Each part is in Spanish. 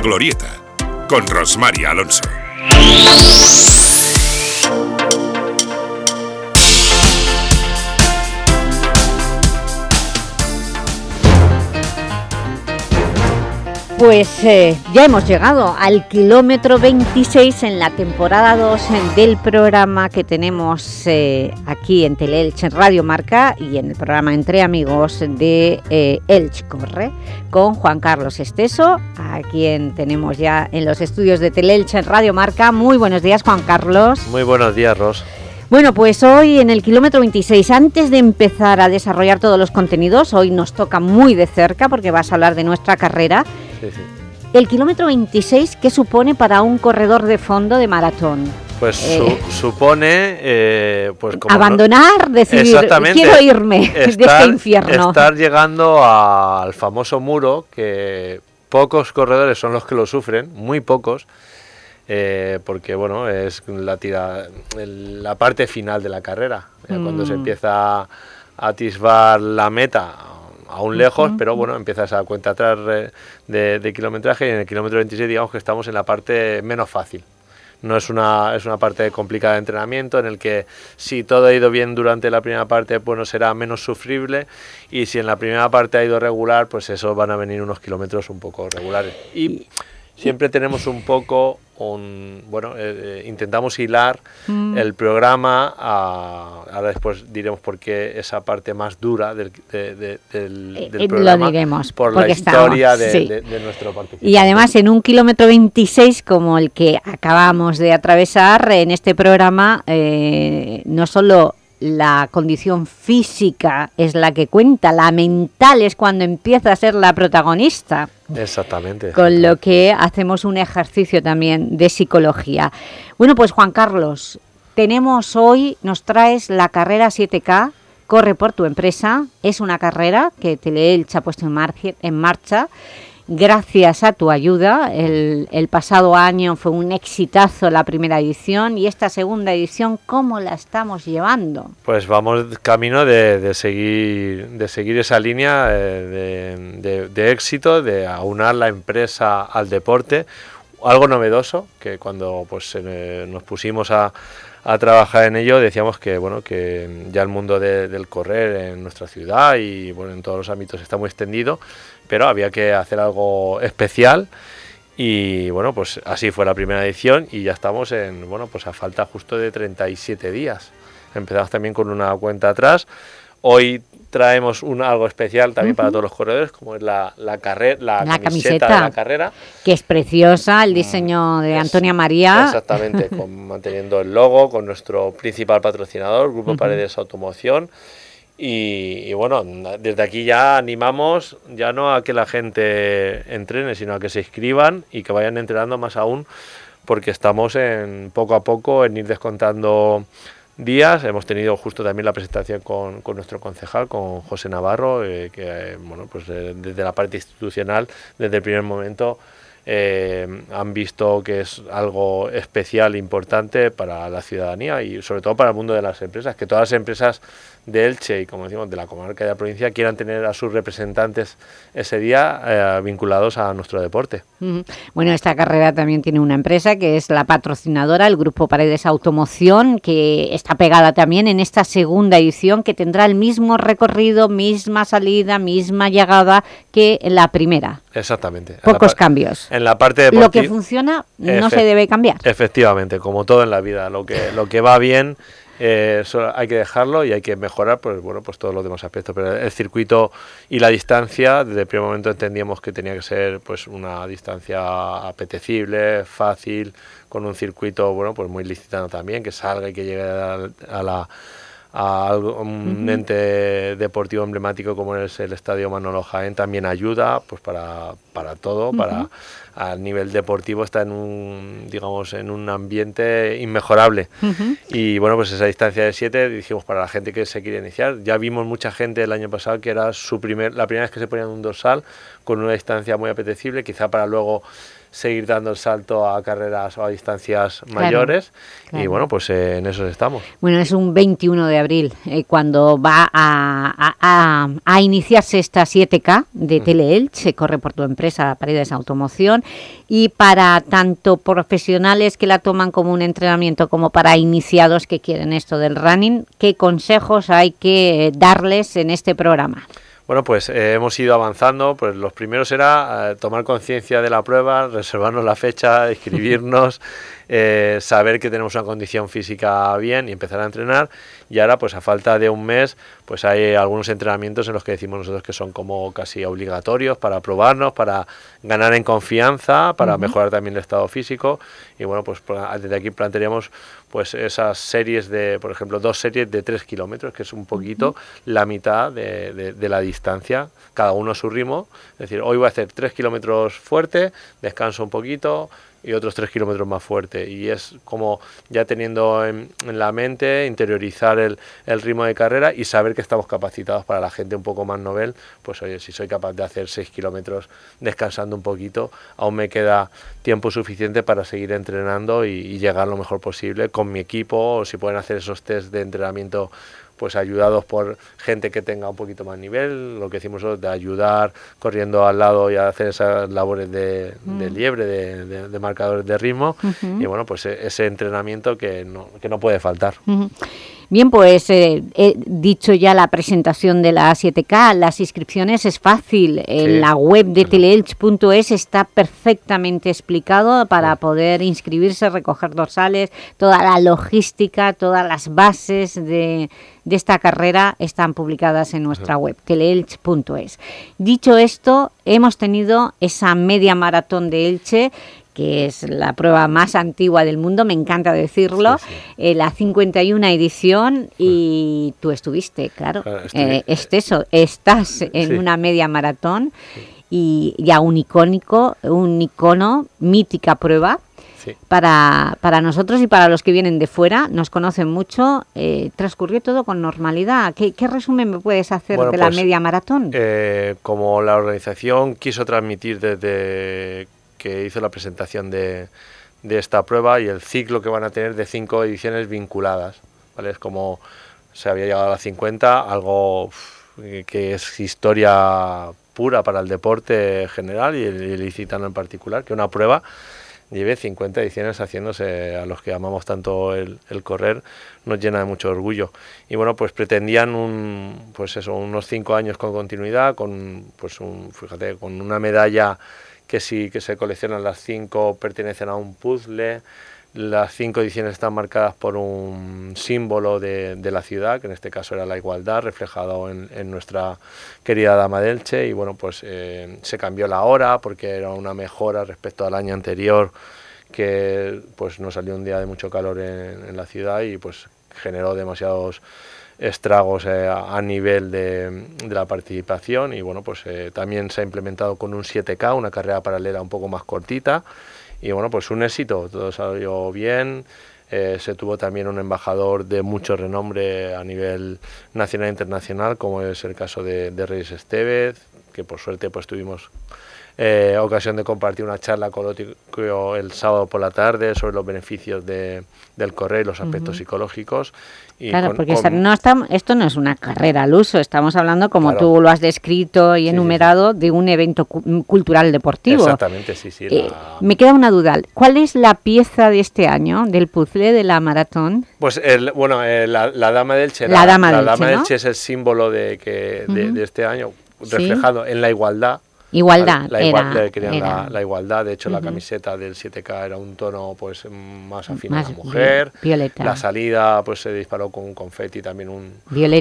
Glorieta, con Rosmary Alonso. Pues eh, ya hemos llegado al kilómetro 26 en la temporada 2 del programa que tenemos eh, aquí en Teleelch, en Radio Marca y en el programa Entre Amigos de eh, Elch Corre, con Juan Carlos Esteso, a quien tenemos ya en los estudios de Teleelch en Radio Marca. Muy buenos días, Juan Carlos. Muy buenos días, Ros. Bueno, pues hoy en el kilómetro 26, antes de empezar a desarrollar todos los contenidos, hoy nos toca muy de cerca porque vas a hablar de nuestra carrera. Sí, sí. El kilómetro 26, ¿qué supone para un corredor de fondo de maratón? Pues su- Eh. supone, eh, pues como Abandonar, decidir, quiero irme de este Estar- infierno. Estar llegando al famoso muro que pocos corredores son los que lo sufren, muy pocos, eh, porque bueno, es la, tira, el- la parte final de la carrera, eh, cuando se Mm. empieza a atisbar la meta aún lejos, pero bueno, empieza esa cuenta atrás eh, de, de kilometraje y en el kilómetro 26 digamos que estamos en la parte menos fácil. No es una, es una parte complicada de entrenamiento en el que si todo ha ido bien durante la primera parte, bueno, será menos sufrible y si en la primera parte ha ido regular, pues eso van a venir unos kilómetros un poco regulares. Y siempre tenemos un poco, un, bueno, eh, eh, intentamos hilar Mm. el programa, a- ahora después diremos por qué esa parte más dura del, de- de- del, Eh, del eh, lo programa, diremos, por la historia estamos, de, sí. de- de nuestro participante. Y además en un kilómetro 26 como el que acabamos de atravesar en este programa, eh, no solo la condición física es la que cuenta, la mental es cuando empieza a ser la protagonista. Exactamente. con lo que hacemos un ejercicio también de psicología. Bueno, pues Juan Carlos, tenemos hoy, nos traes la carrera 7K, Corre por tu empresa, es una carrera que Teleelch ha puesto en, en marcha gracias a tu ayuda. El, pasado año fue un exitazo la primera edición y esta segunda edición, ¿cómo la estamos llevando? Pues vamos camino de, seguir de seguir esa línea eh, de éxito, de aunar la empresa al deporte, algo novedoso que cuando pues eh, nos pusimos a, a trabajar en ello decíamos que bueno que ya el mundo de- del correr en nuestra ciudad y bueno en todos los ámbitos está muy extendido, pero había que hacer algo especial. Y bueno, pues así fue la primera edición y ya estamos en, bueno, pues a falta justo de 37 días. Empezamos también con una cuenta atrás. Hoy traemos un, algo especial también para todos los corredores, como es la, la, la, La camiseta, camiseta. de la carrera. Que es preciosa, el diseño de Es- Antonia María. Exactamente, con, manteniendo el logo, con nuestro principal patrocinador, Grupo. Paredes Automoción. Y, bueno, desde aquí ya animamos ya no a que la gente entrene, sino a que se inscriban y que vayan entrenando más aún, porque estamos en poco a poco en ir descontando días. Hemos tenido justo también la presentación con, nuestro concejal, con José Navarro, eh, que eh, bueno, pues eh, desde la parte institucional, desde el primer momento, han visto que es algo especial, importante para la ciudadanía y sobre todo para el mundo de las empresas, que todas las empresas de Elche y como decimos de la comarca y de la provincia quieran tener a sus representantes ese día eh, vinculados a nuestro deporte. Bueno, esta carrera también tiene una empresa que es la patrocinadora, el Grupo Paredes Automoción, que está pegada también en esta segunda edición, que tendrá el mismo recorrido, misma salida, misma llegada que la primera. Exactamente. Pocos cambios. En la parte Lo deportiva. que funciona no se debe cambiar. Efectivamente, como todo en la vida, lo que, lo que va bien eh, eso hay que dejarlo y hay que mejorar pues bueno pues todos los demás aspectos. Pero el circuito y la distancia, desde el primer momento entendíamos que tenía que ser pues una distancia apetecible, fácil, con un circuito bueno pues muy licitano también, que salga y que llegue a, a la a un ente deportivo emblemático como es el Estadio Manolo Jaén también ayuda pues para, para todo, para a nivel deportivo está en un digamos en un ambiente inmejorable. Y bueno, pues esa distancia de 7 dijimos para la gente que se quiere iniciar. Ya vimos mucha gente el año pasado que era su primer, la primera vez que se ponían un dorsal con una distancia muy apetecible, quizá para luego seguir dando el salto a carreras o a distancias mayores y bueno, pues eh, en eso estamos. Bueno, es un 21 de abril eh, cuando va a, a, iniciarse esta 7K de Teleelch, se corre por tu empresa Paredes Automoción y para tanto profesionales que la toman como un entrenamiento como para iniciados que quieren esto del running, ¿qué consejos hay que darles en este programa? Bueno, pues eh, hemos ido avanzando. Pues los primeros era tomar conciencia de la prueba, reservarnos la fecha, escribirnos eh, saber que tenemos una condición física bien y empezar a entrenar. Y ahora, pues a falta de un mes, pues hay algunos entrenamientos en los que decimos nosotros que son como casi obligatorios para probarnos, para ganar en confianza, para mejorar también el estado físico. Y bueno, pues desde aquí plantearíamos pues esas series de, por ejemplo, dos series de tres kilómetros, que es un poquito la mitad de, de, la distancia, cada uno a su ritmo. Es decir, hoy voy a hacer tres kilómetros fuerte, descanso un poquito, y otros tres kilómetros más fuerte. Y es como ya teniendo en, la mente, interiorizar el, ritmo de carrera y saber que estamos capacitados para la gente un poco más novel. Pues oye, si soy capaz de hacer seis kilómetros descansando un poquito, aún me queda tiempo suficiente para seguir entrenando y, y llegar lo mejor posible con mi equipo. O si pueden hacer esos test de entrenamiento pues ayudados por gente que tenga un poquito más nivel, lo que decimos de ayudar corriendo al lado y hacer esas labores de, de mm. liebre, de, de, marcadores de ritmo, y bueno, pues e, ese entrenamiento que no, que no puede faltar. Bien, pues eh, he dicho ya la presentación de la A7K, las inscripciones es fácil, en la web de teleelch.es está perfectamente explicado para poder inscribirse, recoger dorsales, toda la logística, todas las bases de, de esta carrera están publicadas en nuestra web, teleelch.es. Dicho esto, hemos tenido esa media maratón de Elche que es la prueba más antigua del mundo, me encanta decirlo, eh, la 51 edición y tú estuviste, claro, eh, eso, estás en una media maratón y ya un icónico, un icono, mítica prueba, Para, para, nosotros y para los que vienen de fuera, nos conocen mucho, eh, transcurrió todo con normalidad. ¿Qué, resumen me puedes hacer de la pues, media maratón? como la organización quiso transmitir desde que hizo la presentación de, de, esta prueba y el ciclo que van a tener de cinco ediciones vinculadas. ¿vale? Es como se había llegado a las 50, algo que es historia pura para el deporte general y el, ilicitano en particular, que una prueba lleve 50 ediciones haciéndose a los que amamos tanto el, el, correr, nos llena de mucho orgullo. Y bueno, pues pretendían un, pues eso, unos cinco años con continuidad, con, pues un, fíjate, con una medalla que sí que se coleccionan las cinco pertenecen a un puzzle. Las cinco ediciones están marcadas por un símbolo de, de la ciudad, que en este caso era la igualdad, reflejado en, nuestra querida Dama delche Y bueno, pues eh, se cambió la hora porque era una mejora respecto al año anterior, que pues nos salió un día de mucho calor en, en la ciudad y pues generó demasiados estragos eh, a nivel de, la participación y bueno, pues eh, también se ha implementado con un 7K, una carrera paralela un poco más cortita y bueno, pues un éxito, todo salió bien. Eh, se tuvo también un embajador de mucho renombre a nivel nacional e internacional, como es el caso de, de Reyes Estevez, que por suerte pues tuvimos eh, ocasión de compartir una charla con el sábado por la tarde sobre los beneficios de, del correr, los aspectos psicológicos. Y claro, porque no esto no es una carrera al uso, estamos hablando, como tú lo has descrito y enumerado, de un evento cultural deportivo. Exactamente, sí, sí. Eh, me queda una duda, ¿cuál es la pieza de este año, del puzzle de la maratón? Pues, el, bueno, eh, la, Dama del Che. La, Dama, del, che es el símbolo de, que, de, este año, reflejado en la igualdad Igualdad. La, era, la, igualdad, de hecho la camiseta del 7K era un tono pues más afín a la mujer. Violeta. La salida pues se disparó con un confeti también un,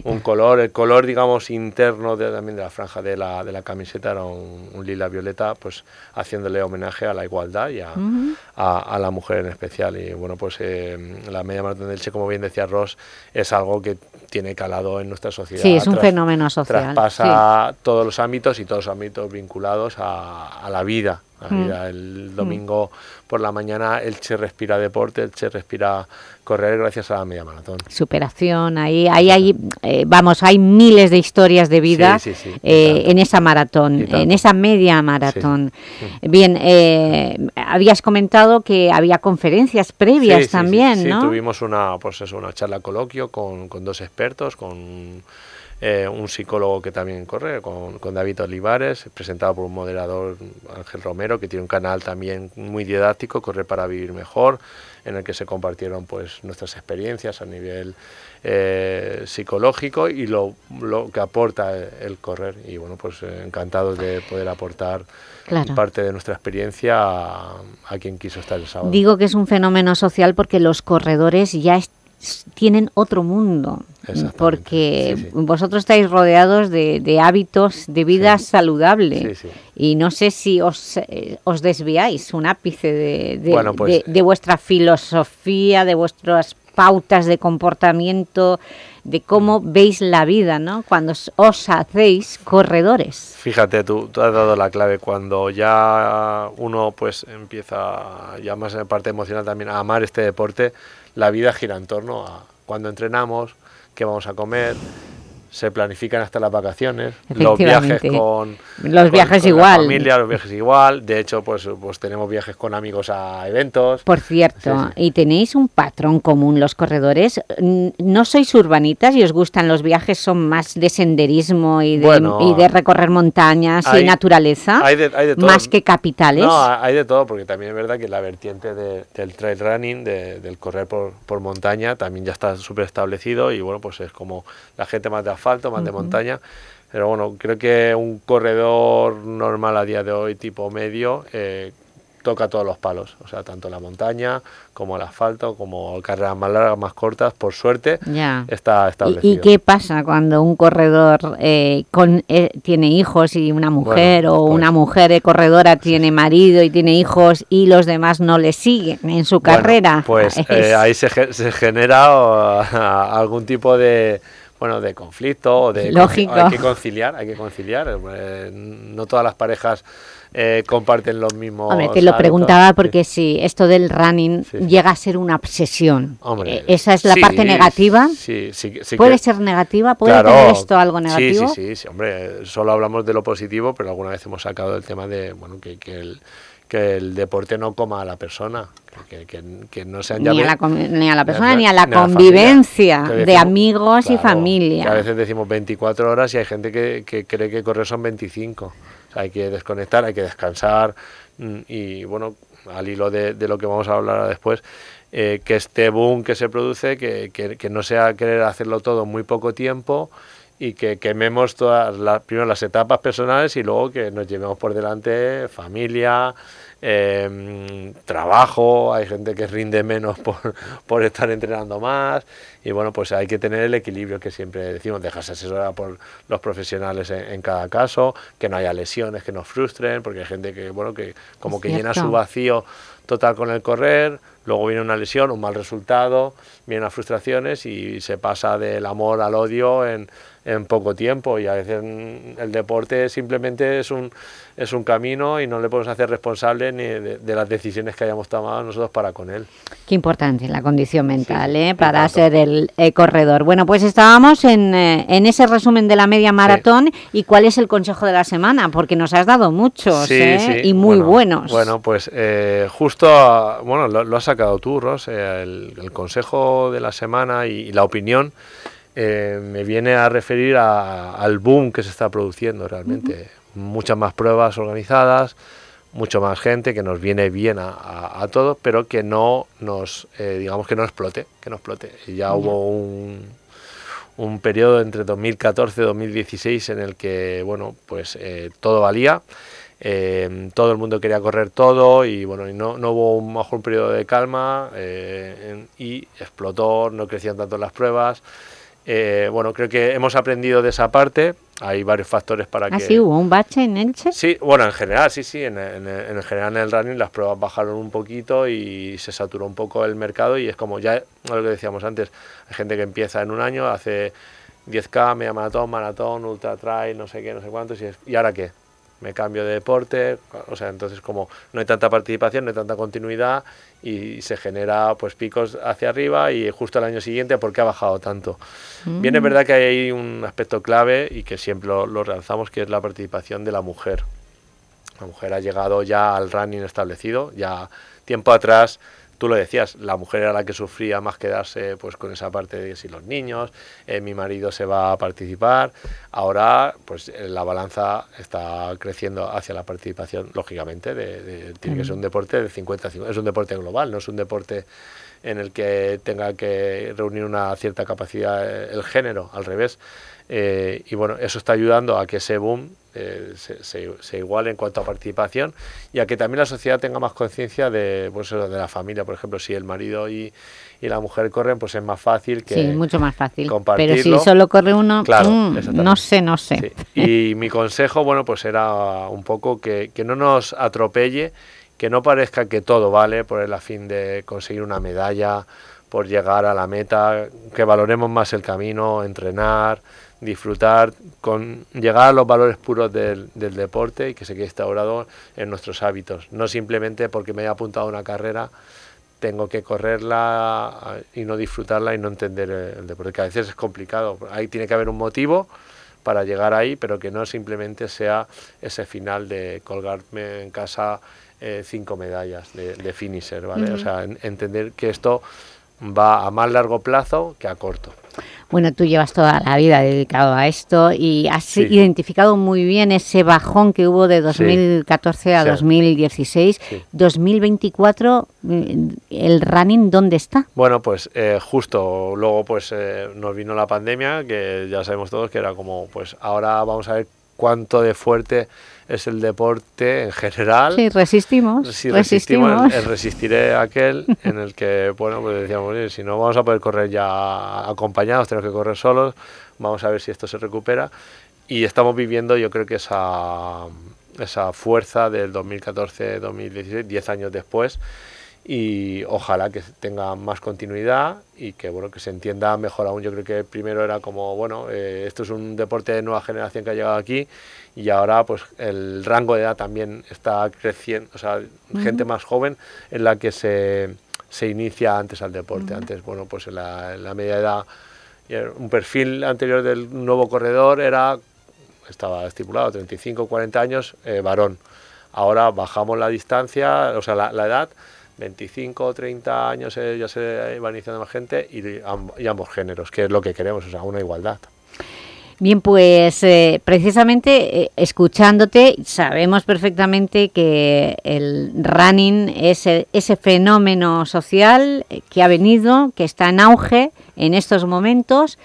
un color. El color digamos interno de, también de la franja de la, de la camiseta era un, lila violeta pues haciéndole homenaje a la igualdad y a, a, la mujer en especial. Y bueno pues eh, la media maratón del Che como bien decía Ross es algo que tiene calado en nuestra sociedad. Sí, es un fenómeno social. Traspasa todos los ámbitos y todos los ámbitos vinculados a, la vida, Mm. El domingo por la mañana el Che respira deporte, el Che respira correr gracias a la media maratón. Superación, ahí, ahí hay, eh, vamos, hay miles de historias de vida eh, en esa maratón, en esa media maratón. Mm. Bien, eh, habías comentado que había conferencias previas también, ¿no? Sí, tuvimos una, pues eso, una charla coloquio con, con dos expertos, con eh, un psicólogo que también corre, con, con, David Olivares, presentado por un moderador, Ángel Romero, que tiene un canal también muy didáctico, Correr para Vivir Mejor, en el que se compartieron pues nuestras experiencias a nivel eh, psicológico y lo, lo, que aporta el correr. Y bueno, pues encantados de poder aportar parte de nuestra experiencia a, a, quien quiso estar el sábado. Digo que es un fenómeno social porque los corredores ya están tienen otro mundo, porque vosotros estáis rodeados de, hábitos de vida saludable y no sé si os, eh, os desviáis un ápice de, pues, de, vuestra filosofía, de vuestras pautas de comportamiento, de cómo mm. veis la vida, ¿no? Cuando os hacéis corredores. Fíjate, tú, tú, has dado la clave. Cuando ya uno pues empieza, ya más en parte emocional también, a amar este deporte, la vida gira en torno a cuando entrenamos, qué vamos a comer, se planifican hasta las vacaciones, los viajes con los viajes igual, la familia, los viajes igual. De hecho, pues, pues tenemos viajes con amigos a eventos. Por cierto, y tenéis un patrón común los corredores. No sois urbanitas y os gustan los viajes, son más de senderismo y de, y de recorrer montañas y naturaleza, hay de, hay de todo. más que capitales. No, hay de todo, porque también es verdad que la vertiente del trail running, del correr por, por montaña, también ya está súper establecido y bueno, pues es como la gente más de asfalto, más de montaña. Pero bueno, creo que un corredor normal a día de hoy, tipo medio, eh, toca todos los palos, o sea, tanto la montaña como el asfalto, como carreras más largas, más cortas, por suerte, está establecido. ¿Y, qué pasa cuando un corredor eh, con, eh, tiene hijos y una mujer, o pues una mujer corredora tiene marido y tiene hijos y los demás no le siguen en su carrera? Pues ahí se, se genera algún tipo de bueno, de conflicto o de Lógico. hay que conciliar, hay que conciliar. Eh, no todas las parejas eh, comparten los mismos. Hombre, te lo preguntaba porque si esto del running llega a ser una obsesión. Hombre, eh, esa es la parte negativa. Sí, sí, sí ¿Puede ser negativa? ¿Puede tener esto algo negativo? Sí, sí, sí, hombre, solo hablamos de lo positivo, pero alguna vez hemos sacado el tema de, bueno, que, que el que el deporte no coma a la persona, que, que, no sean ni, a la, ni a la persona ni a la convivencia de amigos y familia. a veces decimos 24 horas y hay gente que, que cree que correr son 25. hay que desconectar, hay que descansar mm, y bueno, al hilo de, de lo que vamos a hablar después, eh, que este boom que se produce, que, que, no sea querer hacerlo todo en muy poco tiempo y que quememos todas las, primero las etapas personales y luego que nos llevemos por delante familia, eh, trabajo, hay gente que rinde menos por, por, estar entrenando más y bueno, pues hay que tener el equilibrio que siempre decimos, dejarse asesorar por los profesionales en, cada caso, que no haya lesiones que nos frustren, porque hay gente que, bueno, que como que llena su vacío total con el correr, luego viene una lesión, un mal resultado, vienen las frustraciones y se pasa del amor al odio en en poco tiempo y a veces el deporte simplemente es un, es un camino y no le podemos hacer responsable ni de, las decisiones que hayamos tomado nosotros para con él. Qué importante la condición mental ¿eh? para ser el corredor. Bueno, pues estábamos en, eh, en, ese resumen de la media maratón y cuál es el consejo de la semana, porque nos has dado muchos ¿eh? y muy buenos. Bueno, pues justo, bueno, lo, has sacado tú, Ros, el, consejo de la semana y la opinión eh, me viene a referir al boom que se está produciendo realmente. Muchas más pruebas organizadas, mucho más gente que nos viene bien a, todos, pero que no nos, eh, digamos que no explote, que no explote. ya hubo un, un periodo entre 2014 y 2016 en el que, bueno, pues eh, todo valía. todo el mundo quería correr todo y bueno y no, no hubo un mejor periodo de calma y explotó, no crecían tanto las pruebas, eh, bueno, creo que hemos aprendido de esa parte. Hay varios factores para ¿Ah, que... sí? ¿Hubo un bache en Elche? Sí, bueno, en general, sí, sí. En, en, general en el running las pruebas bajaron un poquito y se saturó un poco el mercado y es como ya lo que decíamos antes. Hay gente que empieza en un año, hace 10K, media maratón, maratón, ultra trail, no sé qué, no sé cuántos y, ¿y ahora qué? Me cambio de deporte, o sea, entonces como no hay tanta participación, no hay tanta continuidad y se genera pues picos hacia arriba y justo al año siguiente porque ha bajado tanto. Bien es mm. verdad que hay un aspecto clave y que siempre lo, lo realzamos que es la participación de la mujer. La mujer ha llegado ya al running establecido, ya tiempo atrás tú lo decías, la mujer era la que sufría más quedarse pues con esa parte de si los niños, eh, mi marido se va a participar. Ahora pues eh, la balanza está creciendo hacia la participación, lógicamente, de, tiene que ser un deporte de 50 50, es un deporte global, no es un deporte en el que tenga que reunir una cierta capacidad eh, el género, al revés. y bueno, eso está ayudando a que ese boom eh, se, iguale en cuanto a participación y a que también la sociedad tenga más conciencia de, pues, de la familia. Por ejemplo, si el marido y, la mujer corren, pues es más fácil que. Sí, mucho más fácil. Pero si solo corre uno, mm, no sé, no sé. Y mi consejo, bueno, pues era un poco que, que no nos atropelle, que no parezca que todo vale por el afín de conseguir una medalla, por llegar a la meta, que valoremos más el camino, entrenar disfrutar, con llegar a los valores puros del, deporte y que se quede instaurado en nuestros hábitos. No simplemente porque me haya apuntado a una carrera tengo que correrla y no disfrutarla y no entender el deporte, que a veces es complicado. Ahí tiene que haber un motivo para llegar ahí, pero que no simplemente sea ese final de colgarme en casa eh, cinco medallas de, finisher, ¿vale? O sea, entender que esto va a más largo plazo que a corto. Bueno, tú llevas toda la vida dedicado a esto y has identificado muy bien ese bajón que hubo de 2014 a 2016. 2024, mm, ¿el running dónde está? Bueno, pues eh, justo luego pues eh, nos vino la pandemia, que ya sabemos todos que era como, pues ahora vamos a ver cuánto de fuerte es el deporte en general. Sí, resistimos. Si resistimos, El, resistiré aquel en el que, bueno, pues decíamos, si no vamos a poder correr ya acompañados, tenemos que correr solos, vamos a ver si esto se recupera. Y estamos viviendo, yo creo que esa, esa fuerza del 2014-2016, 10 años después, y ojalá que tenga más continuidad y que bueno que se entienda mejor aún. Yo creo que primero era como bueno eh, esto es un deporte de nueva generación que ha llegado aquí y ahora pues el rango de edad también está creciendo o sea gente más joven en la que se, se inicia antes al deporte. Antes bueno pues en la, en la media edad un perfil anterior del nuevo corredor era estaba estipulado 35 40 años eh, varón. Ahora bajamos la distancia o sea la, la edad 25 o 30 años eh, ya se va iniciando más gente y, ambos géneros, que es lo que queremos, o sea, una igualdad. Bien, pues eh, precisamente eh, escuchándote sabemos perfectamente que el running es ese fenómeno social que ha venido, que está en auge en estos momentos,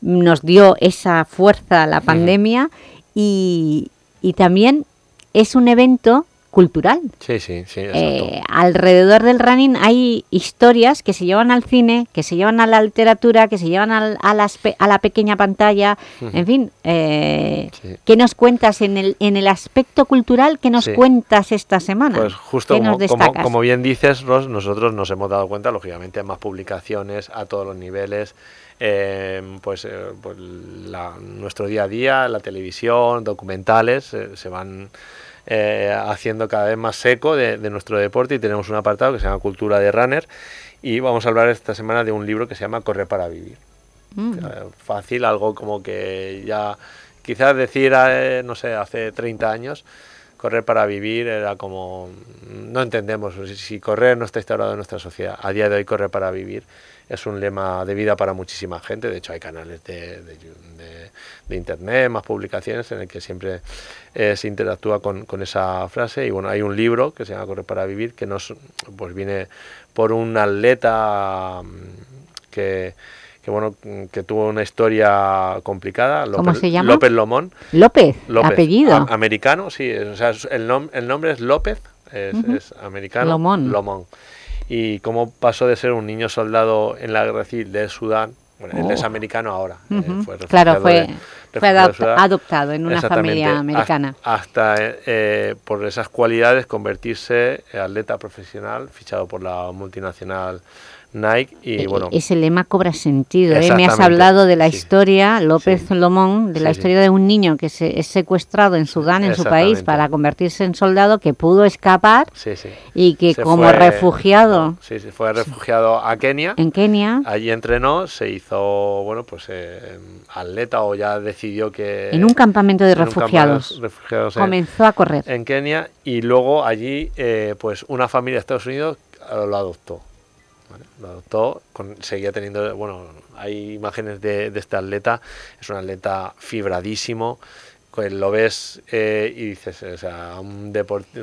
nos dio esa fuerza la pandemia y, y también es un evento cultural. Sí, sí, sí, eh, alrededor del running hay historias que se llevan al cine, que se llevan a la literatura, que se llevan a, a la pequeña pantalla, en fin. Eh, ¿Qué nos cuentas en el, en el aspecto cultural? ¿Qué nos cuentas esta semana? Pues justo como, bien dices, Ros, nosotros nos hemos dado cuenta, lógicamente, más publicaciones a todos los niveles, eh, pues, pues nuestro día a día, la televisión, documentales, se van eh, haciendo cada vez más seco de, nuestro deporte y tenemos un apartado que se llama Cultura de Runner y vamos a hablar esta semana de un libro que se llama Correr para Vivir. Mm. fácil, algo como que ya quizás decir, eh, no sé, hace 30 años, correr para vivir era como, no entendemos, si correr no está instaurado en nuestra sociedad, a día de hoy correr para vivir es un lema de vida para muchísima gente. De hecho, hay canales de, de, internet, más publicaciones en el que siempre eh, se interactúa con, con, esa frase. Y bueno, hay un libro que se llama Correr para Vivir que nos pues viene por un atleta mm, que que bueno que tuvo una historia complicada López, ¿Cómo se llama? López Lomón López, apellido americano sí o sea el, el nombre es López es, es americano Lomón. Lomón y cómo pasó de ser un niño soldado en la guerra civil de Sudán, bueno, él es oh. americano ahora, eh, fue claro, fue, fue adoptado en una familia americana. Hasta, eh, por esas cualidades convertirse en atleta profesional, fichado por la multinacional Nike y E- bueno, Ese lema cobra sentido. ¿eh? Me has hablado de la sí. historia, López Sí. Lomón, de la Sí, historia de un niño que se, es secuestrado en Sudán, en su país, para convertirse en soldado, que pudo escapar y que Se como fue- refugiado Sí, sí, fue refugiado a Kenia. en Kenia, Allí entrenó, se hizo, bueno, pues eh, atleta o ya decidió que... en un campamento de refugiados, refugiados en- comenzó a correr. en Kenia y luego allí eh, pues una familia de Estados Unidos eh, lo adoptó. Lo adoptó, con- seguía teniendo, bueno, hay imágenes de, de este atleta, es un atleta fibradísimo, que lo ves eh, y dices, o sea, un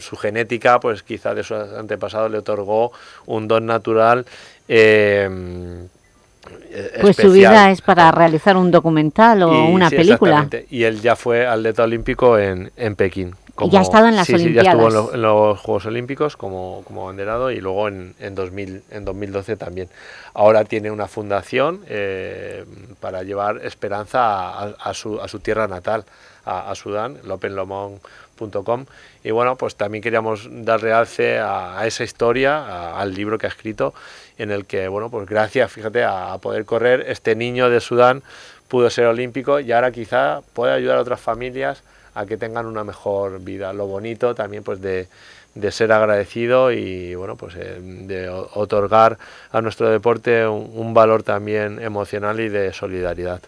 su genética, pues quizá de sus antepasados le otorgó un don natural. eh, Pues su vida es para realizar un documental o Y- una sí, película. Y él ya fue atleta olímpico en, en Pekín. Ya ha estado en las sí, sí, ya estuvo en, Olimpiadas. lo- en los Juegos Olímpicos como, como abanderado y luego en, en, 2000, en 2012 también. Ahora tiene una fundación eh, para llevar esperanza a, a su, a su tierra natal, a, a Sudán, lopenlomon.com. Y bueno, pues también queríamos dar realce a, a esa historia, al libro que ha escrito, en el que, bueno, pues gracias, fíjate, a, a poder correr, este niño de Sudán pudo ser olímpico y ahora quizá puede ayudar a otras familias a que tengan una mejor vida. Lo bonito también pues de, de ser agradecido y bueno pues eh, de otorgar a nuestro deporte un, un valor también emocional y de solidaridad.